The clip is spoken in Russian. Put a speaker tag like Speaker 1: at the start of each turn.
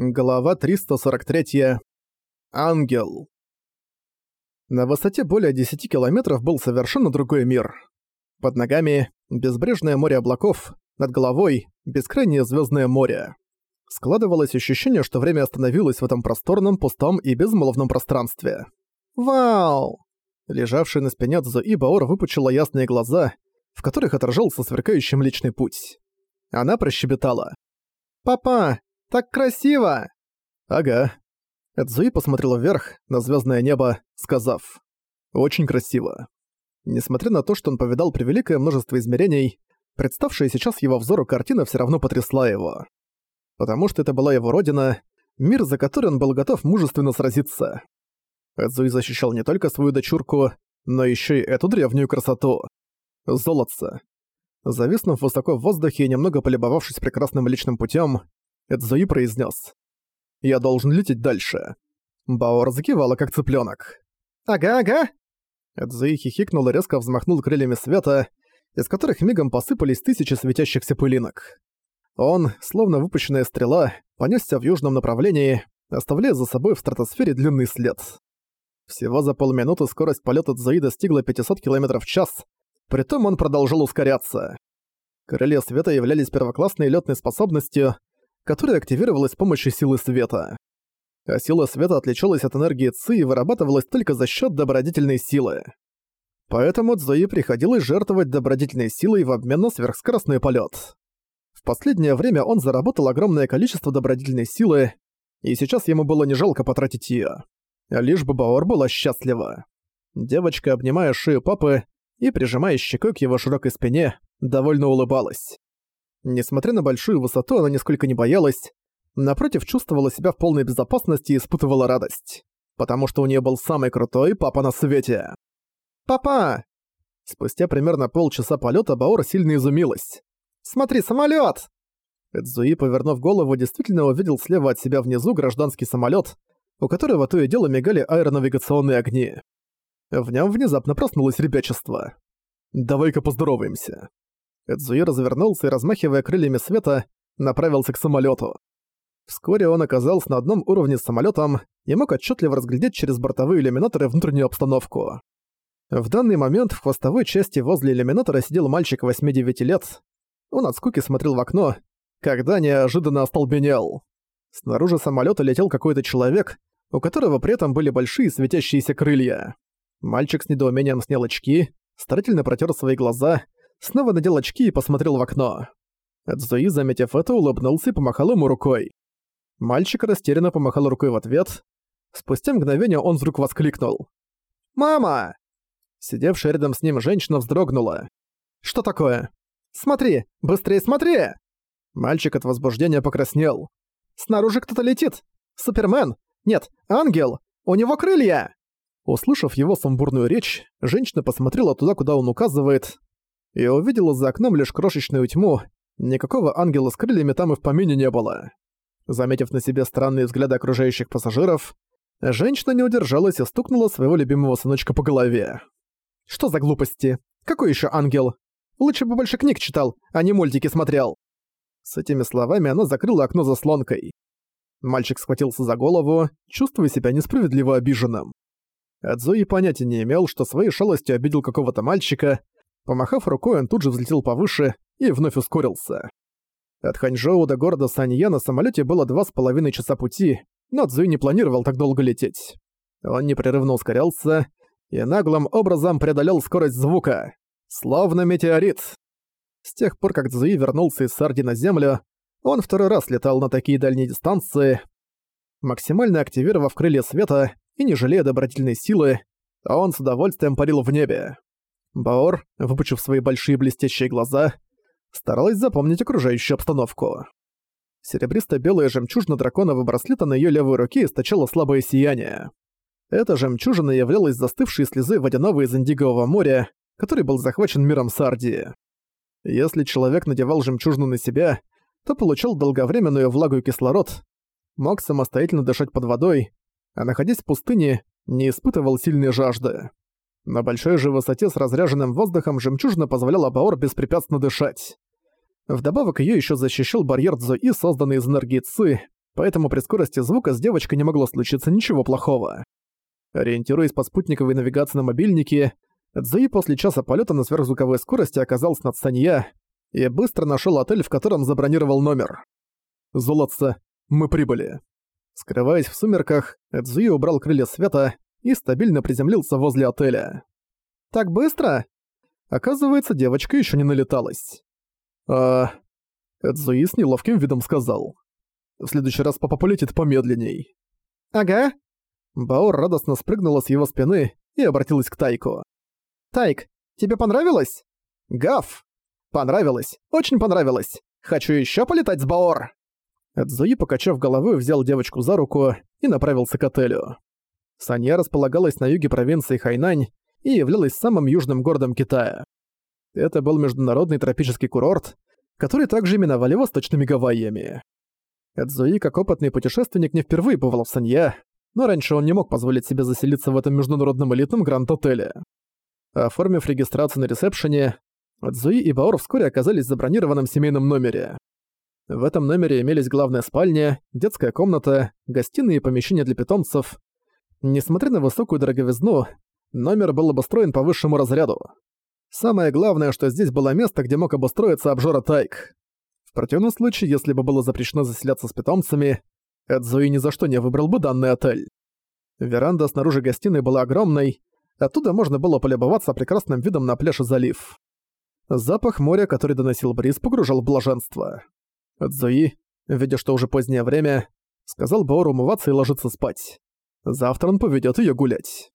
Speaker 1: Глава 343. Ангел. На высоте более 10 километров был совершенно другой мир. Под ногами – безбрежное море облаков, над головой – бескрайнее звездное море. Складывалось ощущение, что время остановилось в этом просторном, пустом и безмолвном пространстве. «Вау!» Лежавший на спине Цзуи Баор выпучила ясные глаза, в которых отражался сверкающий Млечный Путь. Она прощебетала. «Папа, так красиво!» «Ага». Эдзуи посмотрела вверх, на звездное небо, сказав. «Очень красиво». Несмотря на то, что он повидал превеликое множество измерений, представшая сейчас его взору картина все равно потрясла его. Потому что это была его родина, мир, за который он был готов мужественно сразиться. Эдзуи защищал не только свою дочурку, но еще и эту древнюю красоту. Золотце. Зависнув высоко в воздухе и немного полюбовавшись прекрасным личным путем, Эдзуи произнес: «Я должен лететь дальше». Баор закивала, как цыпленок. «Ага, ага!» Эдзуи хихикнул и резко взмахнул крыльями света, из которых мигом посыпались тысячи светящихся пылинок. Он, словно выпущенная стрела, понесся в южном направлении, оставляя за собой в стратосфере длинный след. Всего за полминуты скорость полета Цзуи достигла 500 км в час, притом он продолжил ускоряться. Крылья света являлись первоклассной летной способностью, которая активировалась с помощью силы света. А сила света отличалась от энергии Ци и вырабатывалась только за счет добродетельной силы. Поэтому Цзуи приходилось жертвовать добродетельной силой в обмен на сверхскоростной полет. В последнее время он заработал огромное количество добродетельной силы, и сейчас ему было не жалко потратить ее. Лишь бы Баор была счастлива. Девочка, обнимая шею папы и прижимая щекой к его широкой спине, довольно улыбалась. Несмотря на большую высоту, она нисколько не боялась. Напротив, чувствовала себя в полной безопасности и испытывала радость. Потому что у нее был самый крутой папа на свете. «Папа!» Спустя примерно полчаса полета Баора сильно изумилась. «Смотри, самолет! Эдзуи, повернув голову, действительно увидел слева от себя внизу гражданский самолет, у которого то и дело мигали аэронавигационные огни. В нем внезапно проснулось ребячество. «Давай-ка поздороваемся». Эдзуи развернулся и, размахивая крыльями света, направился к самолету. Вскоре он оказался на одном уровне с самолетом и мог отчетливо разглядеть через бортовые иллюминаторы внутреннюю обстановку. В данный момент в хвостовой части возле иллюминатора сидел мальчик 8-9 лет. Он от скуки смотрел в окно, когда неожиданно остолбенел. Снаружи самолета летел какой-то человек, у которого при этом были большие светящиеся крылья. Мальчик с недоумением снял очки, старательно протер свои глаза снова надел очки и посмотрел в окно. Эдзуи, заметив это, улыбнулся и помахал ему рукой. Мальчик растерянно помахал рукой в ответ. Спустя мгновение он вдруг воскликнул. «Мама!» Сидевшая рядом с ним женщина вздрогнула. «Что такое? Смотри! Быстрее смотри!» Мальчик от возбуждения покраснел. «Снаружи кто-то летит! Супермен! Нет, ангел! У него крылья!» Услышав его сумбурную речь, женщина посмотрела туда, куда он указывает, и увидела за окном лишь крошечную тьму, никакого ангела с крыльями там и в помине не было. Заметив на себе странные взгляды окружающих пассажиров, женщина не удержалась и стукнула своего любимого сыночка по голове. «Что за глупости? Какой еще ангел? Лучше бы больше книг читал, а не мультики смотрел». С этими словами она закрыла окно заслонкой. Мальчик схватился за голову, чувствуя себя несправедливо обиженным. Адзуи понятия не имел, что своей шалостью обидел какого-то мальчика, Помахав рукой, он тут же взлетел повыше и вновь ускорился. От Ханчжоу до города Санья на самолете было два с половиной часа пути, но Цзуй не планировал так долго лететь. Он непрерывно ускорялся и наглым образом преодолел скорость звука. Словно метеорит. С тех пор, как Цзуи вернулся из Сарди на Землю, он второй раз летал на такие дальние дистанции, максимально активировав крылья света и не жалея добродетельной силы, он с удовольствием парил в небе. Баор, выпучив свои большие блестящие глаза, старалась запомнить окружающую обстановку. Серебристо-белая жемчужина драконового браслета на её левой руке источала слабое сияние. Эта жемчужина являлась застывшей слезой водяного из Индигового моря, который был захвачен миром Сардии. Если человек надевал жемчужину на себя, то получал долговременную влагу и кислород, мог самостоятельно дышать под водой, а находясь в пустыне, не испытывал сильной жажды. На большой же высоте с разряженным воздухом жемчужина позволяла Баор беспрепятственно дышать. Вдобавок ее еще защищал барьер Цзуи, созданный из энергии Ци, поэтому при скорости звука с девочкой не могло случиться ничего плохого. Ориентируясь по спутниковой навигации на мобильнике, Цзуи после часа полета на сверхзвуковой скорости оказался над Санья и быстро нашел отель, в котором забронировал номер. «Золотце, мы прибыли». Скрываясь в сумерках, Цзуи убрал крылья света и стабильно приземлился возле отеля. «Так быстро?» Оказывается, девочка еще не налеталась. «А...» Цзуи с неловким видом сказал. «В следующий раз папа полетит помедленней».
Speaker 2: «Ага».
Speaker 1: Баор радостно спрыгнула с его спины и обратилась к Тайку.
Speaker 2: «Тайк, тебе понравилось?»
Speaker 1: «Гав!»
Speaker 2: «Понравилось, очень понравилось. Хочу еще полетать с Баор!»
Speaker 1: Цзуи, покачав головой, взял девочку за руку и направился к отелю. Санья располагалась на юге провинции Хайнань и являлась самым южным городом Китая. Это был международный тропический курорт, который также именовали Восточными Гавайями. Эдзуи, как опытный путешественник, не впервые бывал в Санья, но раньше он не мог позволить себе заселиться в этом международном элитном гранд-отеле. Оформив регистрацию на ресепшене, Эдзуи и Баор вскоре оказались в забронированном семейном номере. В этом номере имелись главная спальня, детская комната, гостиные и помещения для питомцев. Несмотря на высокую дороговизну, номер был обустроен по высшему разряду. Самое главное, что здесь было место, где мог обустроиться обжора Тайк. В противном случае, если бы было запрещено заселяться с питомцами, Эдзуи ни за что не выбрал бы данный отель. Веранда снаружи гостиной была огромной, оттуда можно было полюбоваться прекрасным видом на пляж и залив. Запах моря, который доносил бриз, погружал в блаженство. Эдзуи, видя, что уже позднее время, сказал Баору умываться и ложиться спать. Завтра он поведет ее гулять.